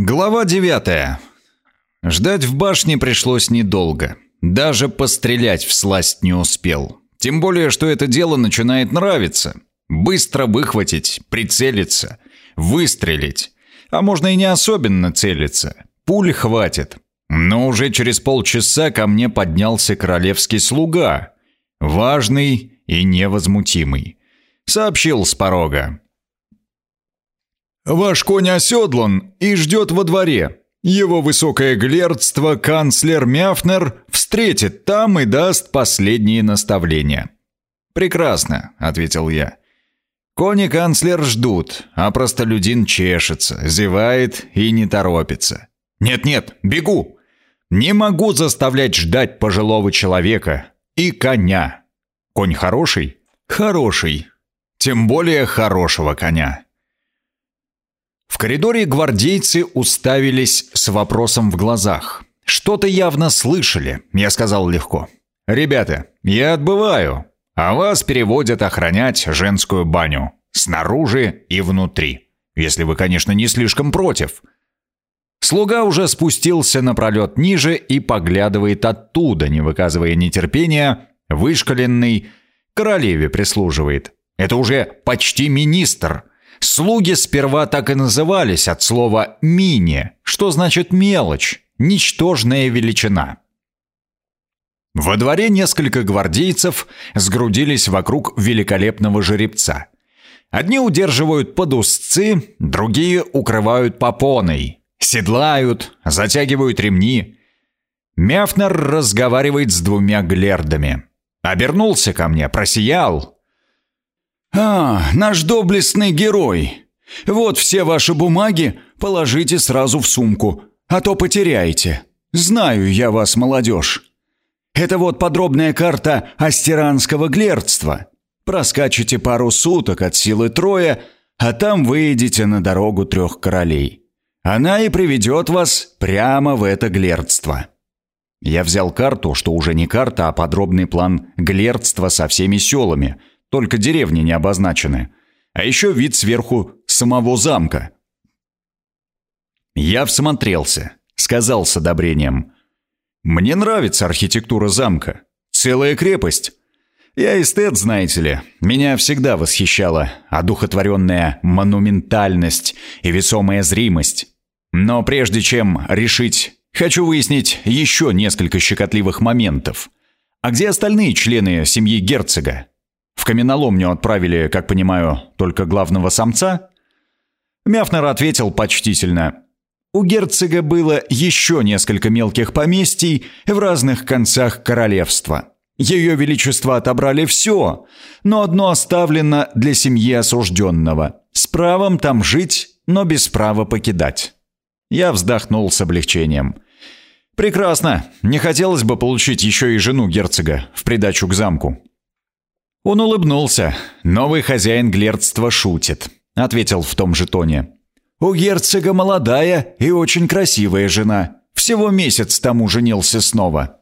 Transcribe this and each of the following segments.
Глава девятая. Ждать в башне пришлось недолго. Даже пострелять в сласть не успел. Тем более, что это дело начинает нравиться. Быстро выхватить, прицелиться, выстрелить. А можно и не особенно целиться. Пуль хватит. Но уже через полчаса ко мне поднялся королевский слуга. Важный и невозмутимый. Сообщил с порога. «Ваш конь оседлан и ждет во дворе. Его высокое глердство канцлер Мяфнер встретит там и даст последние наставления». «Прекрасно», — ответил я. Кони канцлер ждут, а простолюдин чешется, зевает и не торопится. «Нет-нет, бегу!» Не могу заставлять ждать пожилого человека и коня. Конь хороший? Хороший. Тем более хорошего коня. В коридоре гвардейцы уставились с вопросом в глазах. Что-то явно слышали, я сказал легко. «Ребята, я отбываю, а вас переводят охранять женскую баню. Снаружи и внутри. Если вы, конечно, не слишком против». Слуга уже спустился на пролет ниже и поглядывает оттуда, не выказывая нетерпения, вышкаленный, королеве прислуживает. Это уже почти министр. Слуги сперва так и назывались от слова «мини», что значит «мелочь», «ничтожная величина». Во дворе несколько гвардейцев сгрудились вокруг великолепного жеребца. Одни удерживают под узцы, другие укрывают попоной, седлают, затягивают ремни. Мяфнер разговаривает с двумя глердами. Обернулся ко мне, просиял, «А, наш доблестный герой! Вот все ваши бумаги положите сразу в сумку, а то потеряете. Знаю я вас, молодежь. Это вот подробная карта астеранского глердства. Проскачете пару суток от силы Троя, а там выйдете на дорогу трех королей. Она и приведет вас прямо в это глердство». Я взял карту, что уже не карта, а подробный план глердства со всеми селами – только деревни не обозначены. А еще вид сверху самого замка. Я всмотрелся, сказал с одобрением. «Мне нравится архитектура замка. Целая крепость. Я эстет, знаете ли. Меня всегда восхищала одухотворенная монументальность и весомая зримость. Но прежде чем решить, хочу выяснить еще несколько щекотливых моментов. А где остальные члены семьи герцога? В каменоломню отправили, как понимаю, только главного самца?» Мяфнер ответил почтительно. «У герцога было еще несколько мелких поместий в разных концах королевства. Ее Величество отобрали все, но одно оставлено для семьи осужденного. С правом там жить, но без права покидать». Я вздохнул с облегчением. «Прекрасно. Не хотелось бы получить еще и жену герцога в придачу к замку». Он улыбнулся. «Новый хозяин глердства шутит», — ответил в том же тоне. «У герцога молодая и очень красивая жена. Всего месяц тому женился снова».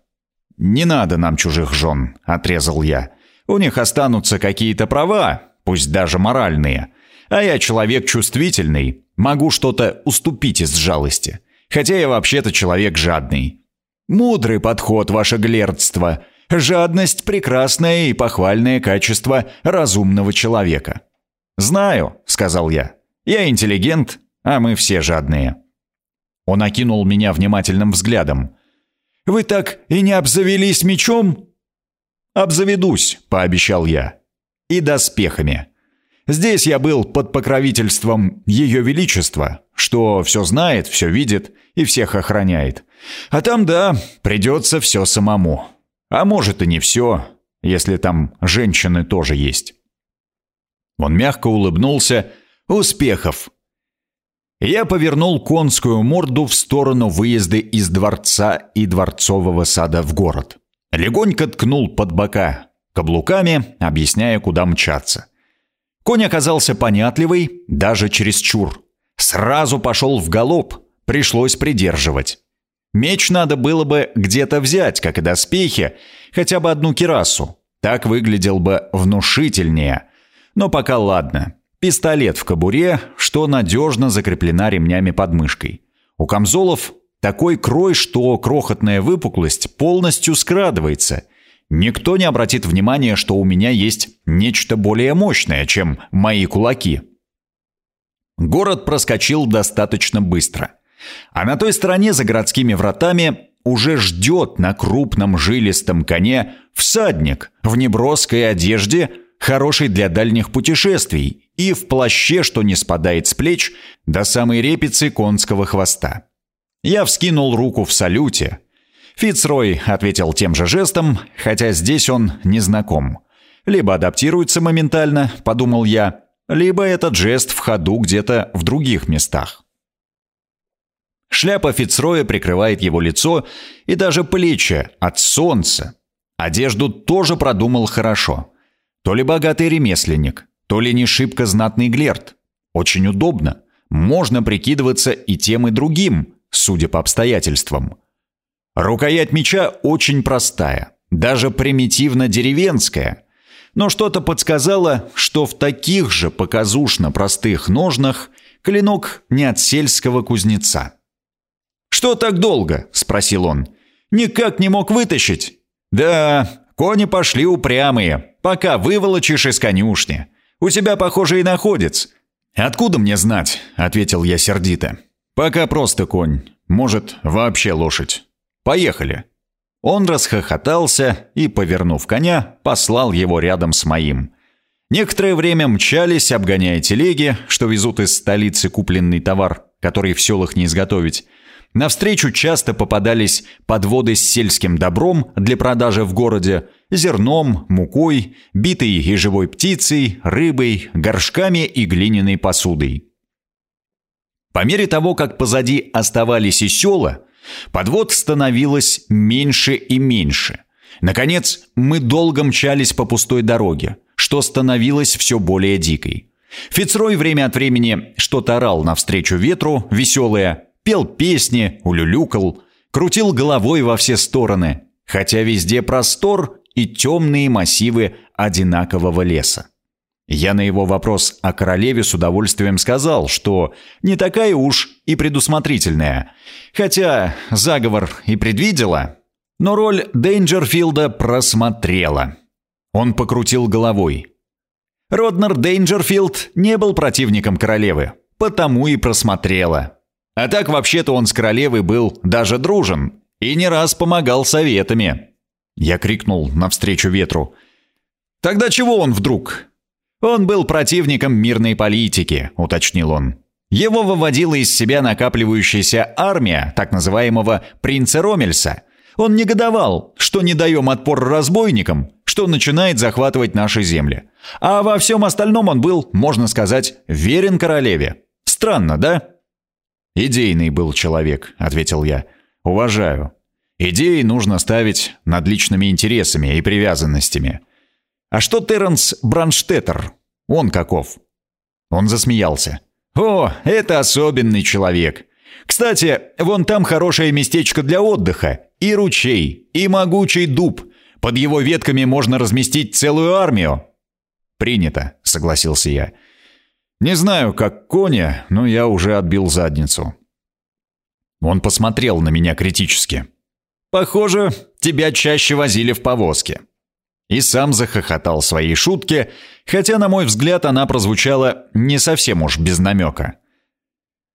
«Не надо нам чужих жен», — отрезал я. «У них останутся какие-то права, пусть даже моральные. А я человек чувствительный, могу что-то уступить из жалости. Хотя я вообще-то человек жадный». «Мудрый подход, ваше глердство», Жадность – прекрасное и похвальное качество разумного человека. «Знаю», – сказал я. «Я интеллигент, а мы все жадные». Он окинул меня внимательным взглядом. «Вы так и не обзавелись мечом?» «Обзаведусь», – пообещал я. «И доспехами. Здесь я был под покровительством Ее Величества, что все знает, все видит и всех охраняет. А там, да, придется все самому». А может и не все, если там женщины тоже есть. Он мягко улыбнулся. «Успехов!» Я повернул конскую морду в сторону выезда из дворца и дворцового сада в город. Легонько ткнул под бока каблуками, объясняя, куда мчаться. Конь оказался понятливый, даже чересчур. Сразу пошел в галоп, пришлось придерживать. Меч надо было бы где-то взять, как и доспехи, хотя бы одну кирасу. Так выглядел бы внушительнее. Но пока ладно. Пистолет в кобуре, что надежно закреплена ремнями под мышкой. У камзолов такой крой, что крохотная выпуклость полностью скрадывается. Никто не обратит внимания, что у меня есть нечто более мощное, чем мои кулаки. Город проскочил достаточно быстро. А на той стороне за городскими вратами уже ждет на крупном жилистом коне всадник в неброской одежде, хороший для дальних путешествий, и в плаще, что не спадает с плеч, до самой репицы конского хвоста. Я вскинул руку в салюте. Фицрой ответил тем же жестом, хотя здесь он не знаком. Либо адаптируется моментально, подумал я, либо этот жест в ходу где-то в других местах. Шляпа Фицроя прикрывает его лицо и даже плечи от солнца. Одежду тоже продумал хорошо. То ли богатый ремесленник, то ли не шибко знатный глерт. Очень удобно. Можно прикидываться и тем, и другим, судя по обстоятельствам. Рукоять меча очень простая, даже примитивно деревенская. Но что-то подсказало, что в таких же показушно простых ножнах клинок не от сельского кузнеца. «Что так долго?» – спросил он. «Никак не мог вытащить?» «Да, кони пошли упрямые, пока выволочишь из конюшни. У тебя, похоже, и находец». «Откуда мне знать?» – ответил я сердито. «Пока просто конь. Может, вообще лошадь. Поехали». Он расхохотался и, повернув коня, послал его рядом с моим. Некоторое время мчались, обгоняя телеги, что везут из столицы купленный товар, который в селах не изготовить, Навстречу часто попадались подводы с сельским добром для продажи в городе, зерном, мукой, битой и живой птицей, рыбой, горшками и глиняной посудой. По мере того, как позади оставались и села, подвод становилось меньше и меньше. Наконец, мы долго мчались по пустой дороге, что становилось все более дикой. Фицрой время от времени что-то орал навстречу ветру, веселое, пел песни, улюлюкал, крутил головой во все стороны, хотя везде простор и темные массивы одинакового леса. Я на его вопрос о королеве с удовольствием сказал, что не такая уж и предусмотрительная, хотя заговор и предвидела, но роль Дейнджерфилда просмотрела. Он покрутил головой. Роднер Дейнджерфилд не был противником королевы, потому и просмотрела. А так вообще-то он с королевой был даже дружен и не раз помогал советами. Я крикнул навстречу ветру. «Тогда чего он вдруг?» «Он был противником мирной политики», — уточнил он. Его выводила из себя накапливающаяся армия так называемого принца Ромельса. Он негодовал, что не даем отпор разбойникам, что начинает захватывать наши земли. А во всем остальном он был, можно сказать, верен королеве. Странно, да? «Идейный был человек», — ответил я. «Уважаю. Идеи нужно ставить над личными интересами и привязанностями. А что Терренс Бранштеттер? Он каков?» Он засмеялся. «О, это особенный человек. Кстати, вон там хорошее местечко для отдыха. И ручей, и могучий дуб. Под его ветками можно разместить целую армию». «Принято», — согласился я. Не знаю, как кони, но я уже отбил задницу. Он посмотрел на меня критически. «Похоже, тебя чаще возили в повозке». И сам захохотал своей шутке, хотя, на мой взгляд, она прозвучала не совсем уж без намека.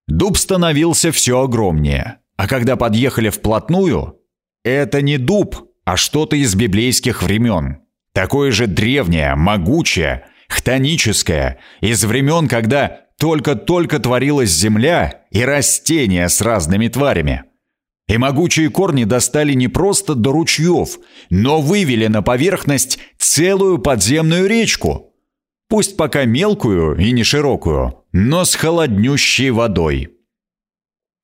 Дуб становился все огромнее, а когда подъехали вплотную, это не дуб, а что-то из библейских времен. Такое же древнее, могучее, хтоническая, из времен, когда только-только творилась земля и растения с разными тварями. И могучие корни достали не просто до ручьев, но вывели на поверхность целую подземную речку. Пусть пока мелкую и не широкую, но с холоднющей водой.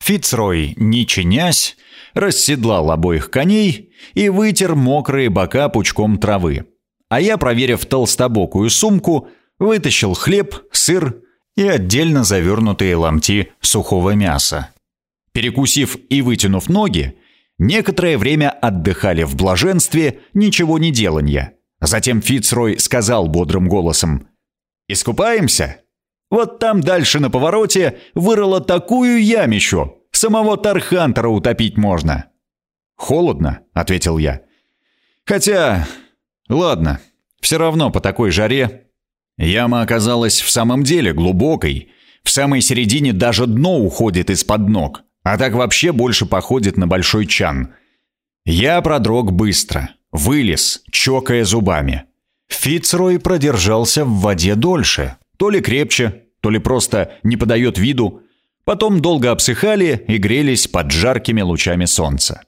Фицрой, не чинясь, расседлал обоих коней и вытер мокрые бока пучком травы а я, проверив толстобокую сумку, вытащил хлеб, сыр и отдельно завернутые ломти сухого мяса. Перекусив и вытянув ноги, некоторое время отдыхали в блаженстве ничего не деланья. Затем Фицрой сказал бодрым голосом «Искупаемся?» Вот там дальше на повороте вырыло такую ямищу, Самого Тархантера утопить можно». «Холодно», — ответил я. «Хотя... Ладно, все равно по такой жаре...» Яма оказалась в самом деле глубокой. В самой середине даже дно уходит из-под ног, а так вообще больше походит на большой чан. Я продрог быстро, вылез, чокая зубами. Фицрой продержался в воде дольше, то ли крепче, то ли просто не подает виду. Потом долго обсыхали и грелись под жаркими лучами солнца.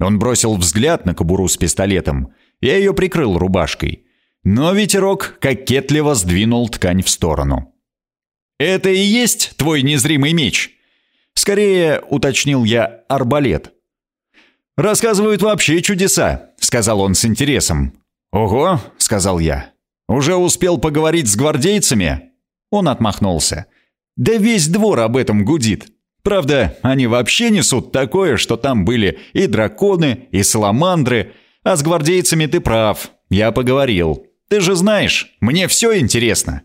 Он бросил взгляд на кобуру с пистолетом. Я ее прикрыл рубашкой. Но ветерок кокетливо сдвинул ткань в сторону. «Это и есть твой незримый меч?» «Скорее, — уточнил я, — арбалет». «Рассказывают вообще чудеса», — сказал он с интересом. «Ого», — сказал я. «Уже успел поговорить с гвардейцами?» Он отмахнулся. «Да весь двор об этом гудит. Правда, они вообще несут такое, что там были и драконы, и саламандры. А с гвардейцами ты прав. Я поговорил. Ты же знаешь, мне все интересно».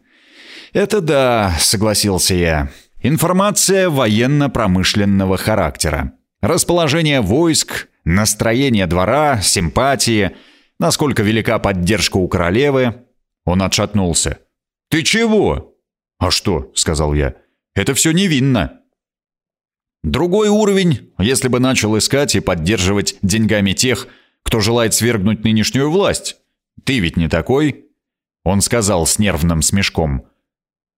«Это да», — согласился я. «Информация военно-промышленного характера. Расположение войск, настроение двора, симпатии, насколько велика поддержка у королевы». Он отшатнулся. «Ты чего?» «А что?» — сказал я. «Это все невинно». Другой уровень, если бы начал искать и поддерживать деньгами тех, кто желает свергнуть нынешнюю власть. Ты ведь не такой?» Он сказал с нервным смешком.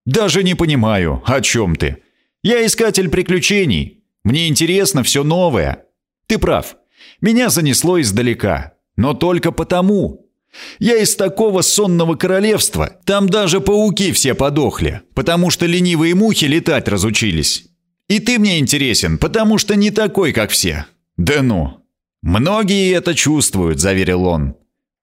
«Даже не понимаю, о чем ты. Я искатель приключений. Мне интересно все новое. Ты прав. Меня занесло издалека. Но только потому. Я из такого сонного королевства. Там даже пауки все подохли, потому что ленивые мухи летать разучились. И ты мне интересен, потому что не такой, как все. Да ну. Многие это чувствуют, заверил он.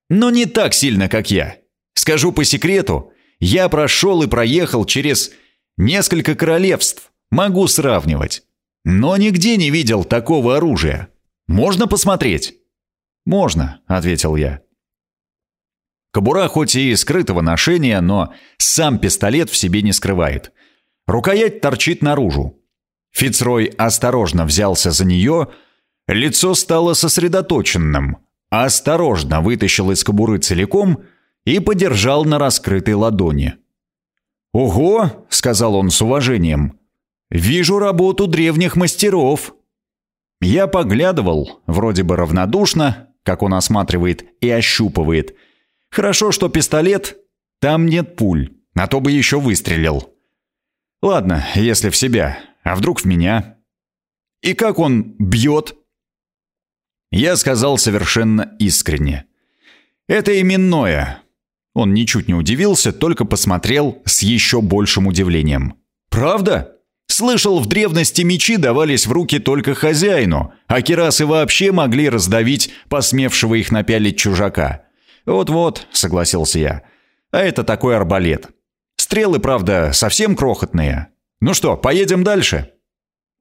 Но не так сильно, как я. Скажу по секрету, я прошел и проехал через несколько королевств. Могу сравнивать. Но нигде не видел такого оружия. Можно посмотреть? Можно, ответил я. Кобура хоть и скрытого ношения, но сам пистолет в себе не скрывает. Рукоять торчит наружу. Фицрой осторожно взялся за нее, лицо стало сосредоточенным, осторожно вытащил из кобуры целиком и подержал на раскрытой ладони. «Ого!» — сказал он с уважением. «Вижу работу древних мастеров». Я поглядывал, вроде бы равнодушно, как он осматривает и ощупывает — Хорошо, что пистолет, там нет пуль, а то бы еще выстрелил. Ладно, если в себя, а вдруг в меня? И как он бьет? Я сказал совершенно искренне. Это именное. Он ничуть не удивился, только посмотрел с еще большим удивлением. Правда? Слышал, в древности мечи давались в руки только хозяину, а кирасы вообще могли раздавить посмевшего их напялить чужака. «Вот-вот», — согласился я. «А это такой арбалет. Стрелы, правда, совсем крохотные. Ну что, поедем дальше?»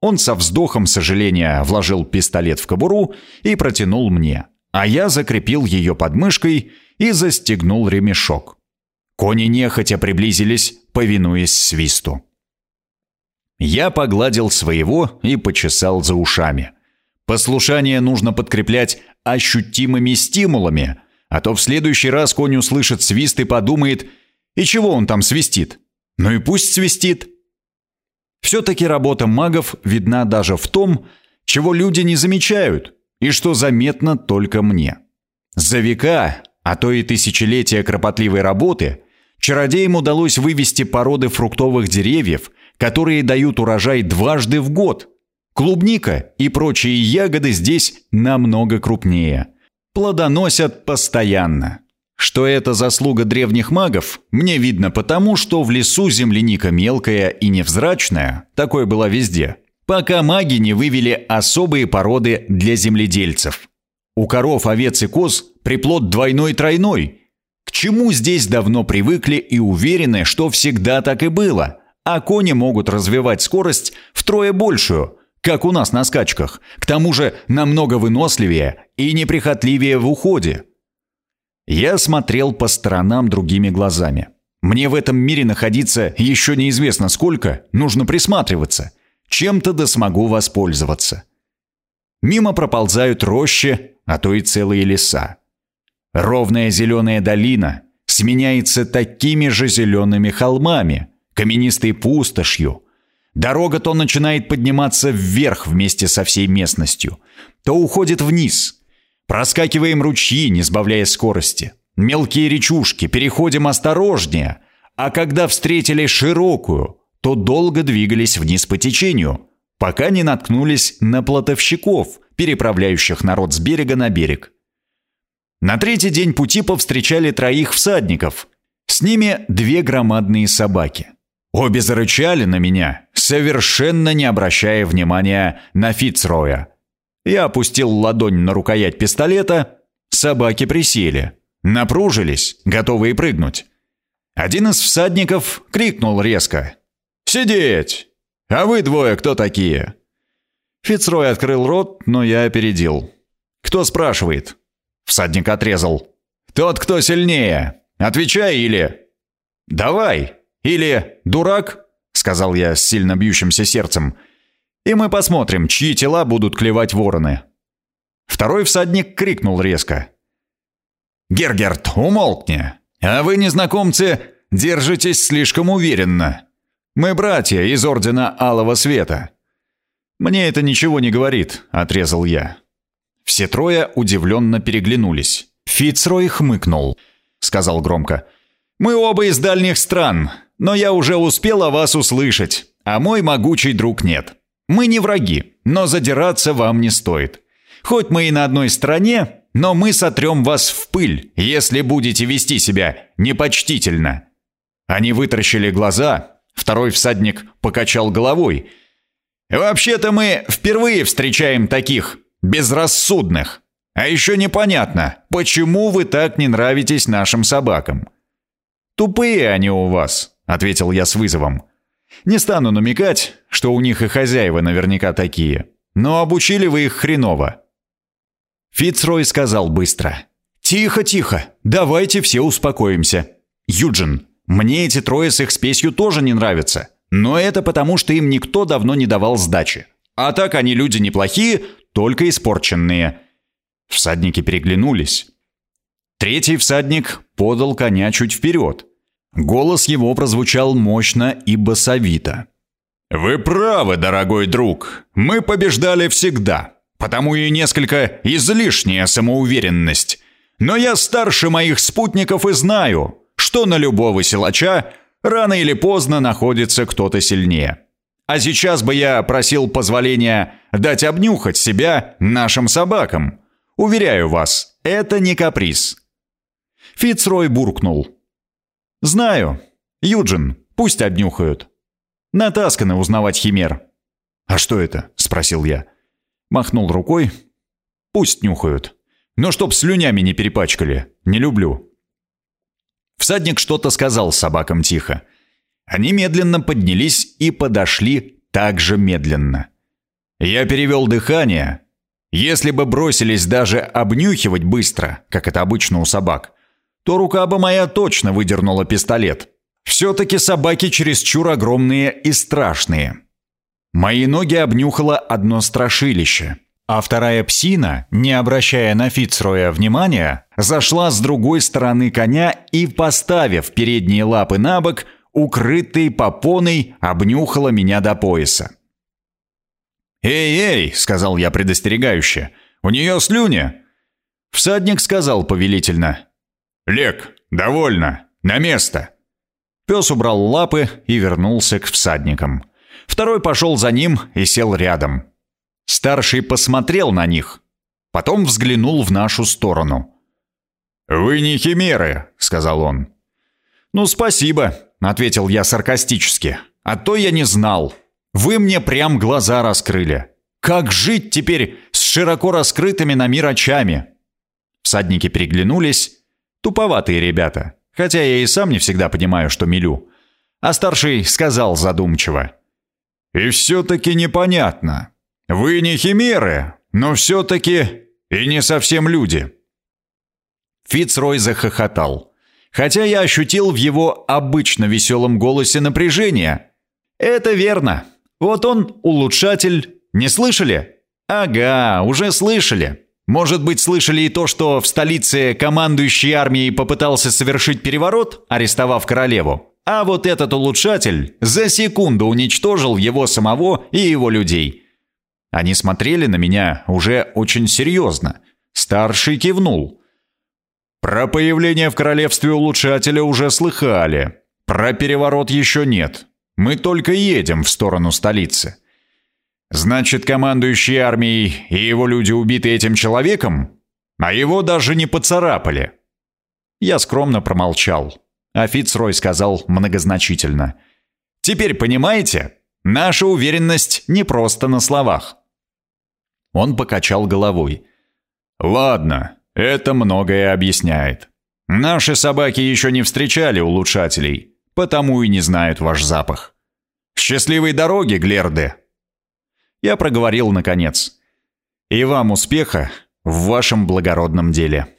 Он со вздохом сожаления вложил пистолет в кобуру и протянул мне, а я закрепил ее подмышкой и застегнул ремешок. Кони нехотя приблизились, повинуясь свисту. Я погладил своего и почесал за ушами. Послушание нужно подкреплять ощутимыми стимулами, а то в следующий раз конь услышит свист и подумает, и чего он там свистит? Ну и пусть свистит. Все-таки работа магов видна даже в том, чего люди не замечают, и что заметно только мне. За века, а то и тысячелетия кропотливой работы, чародеям удалось вывести породы фруктовых деревьев, которые дают урожай дважды в год. Клубника и прочие ягоды здесь намного крупнее – плодоносят постоянно. Что это заслуга древних магов, мне видно потому, что в лесу земляника мелкая и невзрачная, такое было везде, пока маги не вывели особые породы для земледельцев. У коров, овец и коз приплод двойной-тройной. К чему здесь давно привыкли и уверены, что всегда так и было, а кони могут развивать скорость втрое большую – как у нас на скачках, к тому же намного выносливее и неприхотливее в уходе. Я смотрел по сторонам другими глазами. Мне в этом мире находиться еще неизвестно сколько, нужно присматриваться. чем-то да смогу воспользоваться. Мимо проползают рощи, а то и целые леса. Ровная зеленая долина сменяется такими же зелеными холмами, каменистой пустошью. Дорога то начинает подниматься вверх вместе со всей местностью, то уходит вниз. Проскакиваем ручьи, не сбавляя скорости. Мелкие речушки, переходим осторожнее, а когда встретили широкую, то долго двигались вниз по течению, пока не наткнулись на плотовщиков, переправляющих народ с берега на берег. На третий день пути повстречали троих всадников. С ними две громадные собаки. Обе зарычали на меня, совершенно не обращая внимания на Фицроя. Я опустил ладонь на рукоять пистолета, собаки присели, напружились, готовые прыгнуть. Один из всадников крикнул резко. «Сидеть! А вы двое кто такие?» Фицрой открыл рот, но я опередил. «Кто спрашивает?» Всадник отрезал. «Тот, кто сильнее. Отвечай или...» «Давай. Или дурак?» Сказал я с сильно бьющимся сердцем. «И мы посмотрим, чьи тела будут клевать вороны». Второй всадник крикнул резко. «Гергерт, умолкни! А вы, незнакомцы, держитесь слишком уверенно. Мы братья из Ордена Алого Света». «Мне это ничего не говорит», — отрезал я. Все трое удивленно переглянулись. Фицрой хмыкнул. Сказал громко. «Мы оба из дальних стран, но я уже успел о вас услышать, а мой могучий друг нет. Мы не враги, но задираться вам не стоит. Хоть мы и на одной стороне, но мы сотрем вас в пыль, если будете вести себя непочтительно». Они вытаращили глаза, второй всадник покачал головой. «Вообще-то мы впервые встречаем таких безрассудных. А еще непонятно, почему вы так не нравитесь нашим собакам». «Тупые они у вас», — ответил я с вызовом. «Не стану намекать, что у них и хозяева наверняка такие, но обучили вы их хреново». Фицрой сказал быстро. «Тихо, тихо, давайте все успокоимся. Юджин, мне эти трое с их спесью тоже не нравятся, но это потому, что им никто давно не давал сдачи. А так они люди неплохие, только испорченные. Всадники переглянулись. Третий всадник подал коня чуть вперед. Голос его прозвучал мощно и басовито. «Вы правы, дорогой друг. Мы побеждали всегда. Потому и несколько излишняя самоуверенность. Но я старше моих спутников и знаю, что на любого силача рано или поздно находится кто-то сильнее. А сейчас бы я просил позволения дать обнюхать себя нашим собакам. Уверяю вас, это не каприз». Фицрой буркнул. «Знаю. Юджин, пусть обнюхают. Натасканы узнавать химер». «А что это?» — спросил я. Махнул рукой. «Пусть нюхают. Но чтоб слюнями не перепачкали. Не люблю». Всадник что-то сказал собакам тихо. Они медленно поднялись и подошли так же медленно. Я перевел дыхание. Если бы бросились даже обнюхивать быстро, как это обычно у собак, то рука бы моя точно выдернула пистолет. Все-таки собаки чересчур огромные и страшные. Мои ноги обнюхало одно страшилище, а вторая псина, не обращая на Фицроя внимания, зашла с другой стороны коня и, поставив передние лапы на бок, укрытой попоной, обнюхала меня до пояса. «Эй-эй!» — сказал я предостерегающе. «У нее слюни!» Всадник сказал повелительно. «Лек, довольно! На место!» Пес убрал лапы и вернулся к всадникам. Второй пошел за ним и сел рядом. Старший посмотрел на них, потом взглянул в нашу сторону. «Вы не химеры», — сказал он. «Ну, спасибо», — ответил я саркастически. «А то я не знал. Вы мне прям глаза раскрыли. Как жить теперь с широко раскрытыми на мир очами?» Всадники переглянулись. Туповатые ребята, хотя я и сам не всегда понимаю, что милю. А старший сказал задумчиво. «И все-таки непонятно. Вы не химеры, но все-таки и не совсем люди». Фицрой захохотал хотя я ощутил в его обычно веселом голосе напряжение. «Это верно. Вот он, улучшатель. Не слышали? Ага, уже слышали. Может быть, слышали и то, что в столице командующий армией попытался совершить переворот, арестовав королеву? А вот этот улучшатель за секунду уничтожил его самого и его людей. Они смотрели на меня уже очень серьезно. Старший кивнул. Про появление в королевстве улучшателя уже слыхали. Про переворот еще нет. Мы только едем в сторону столицы. Значит, командующий армией и его люди убиты этим человеком? А его даже не поцарапали. Я скромно промолчал. А Фицрой сказал многозначительно. «Теперь понимаете? Наша уверенность не просто на словах». Он покачал головой. «Ладно, это многое объясняет. Наши собаки еще не встречали улучшателей, потому и не знают ваш запах. Счастливой дороги, Глерде!» Я проговорил наконец. «И вам успеха в вашем благородном деле».